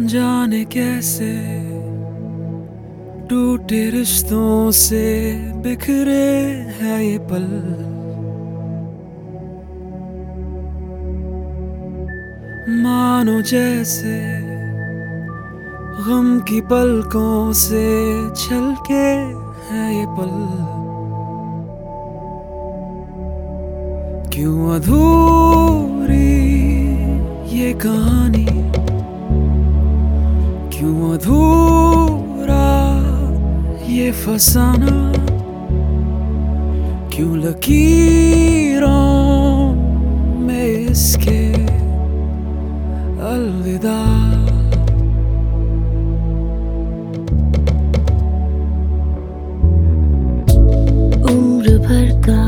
जाने कैसे टूटे रिश्तों से बिखरे है ये पल। मानो जैसे गम की पलकों से छलके है ये पल। क्यों अधूरी ये कहानी? क्यों अधूरा ये फसाना? क्यों लकीरों में इसके अलविदा? उम्र भर का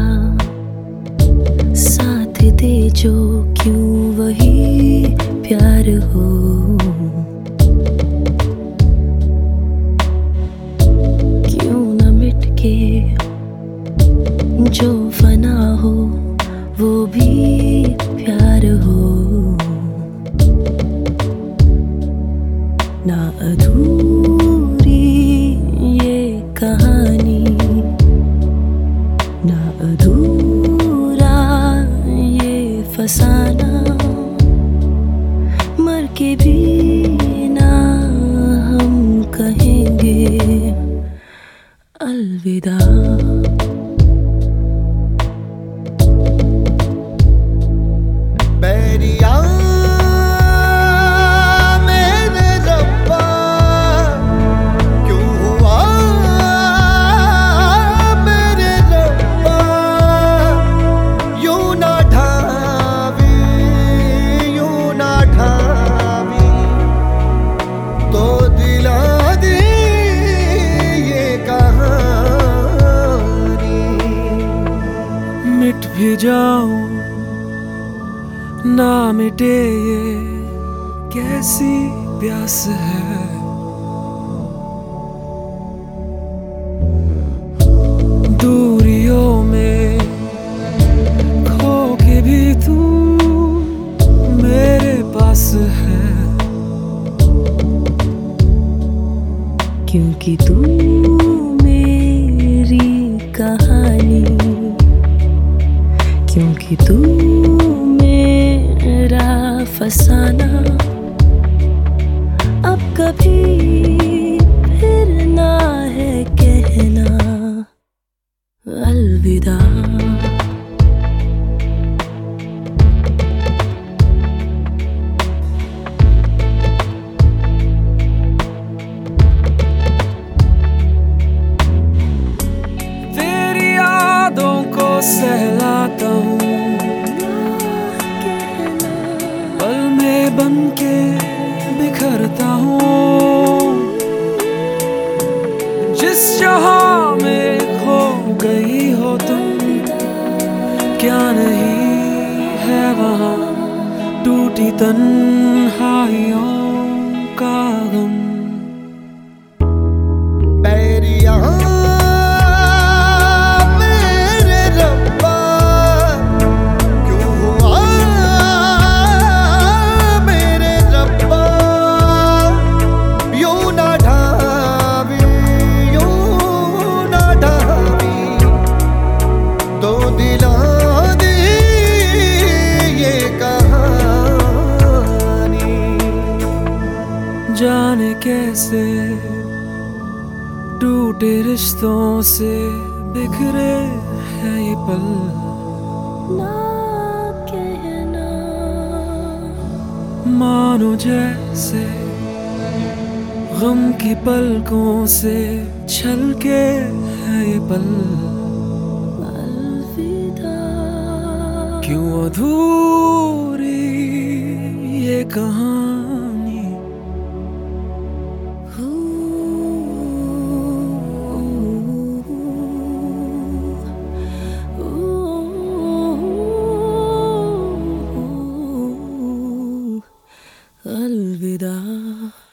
साथ दे जो क्यों वही प्यार हो? अधूरा ये फसाना मर के भी ना हम कहेंगे अलविदा। जाऊँ, ना मिटे ये कैसी प्यास है। दूरियों में खो के भी तू मेरे पास है। क्योंकि तू मेरी कहानी क्योंकि तू मेरा फसाना। अब कभी गई हो तुम क्या नहीं है वहाँ टूटी तन्हाइयों का गम? कैसे टूटे रिश्तों से बिखरे है ये पल। ना कहना। मानो जैसे गम की पलकों से छलके है ये पल। क्यों अधूरी ये कहानी? Alvida.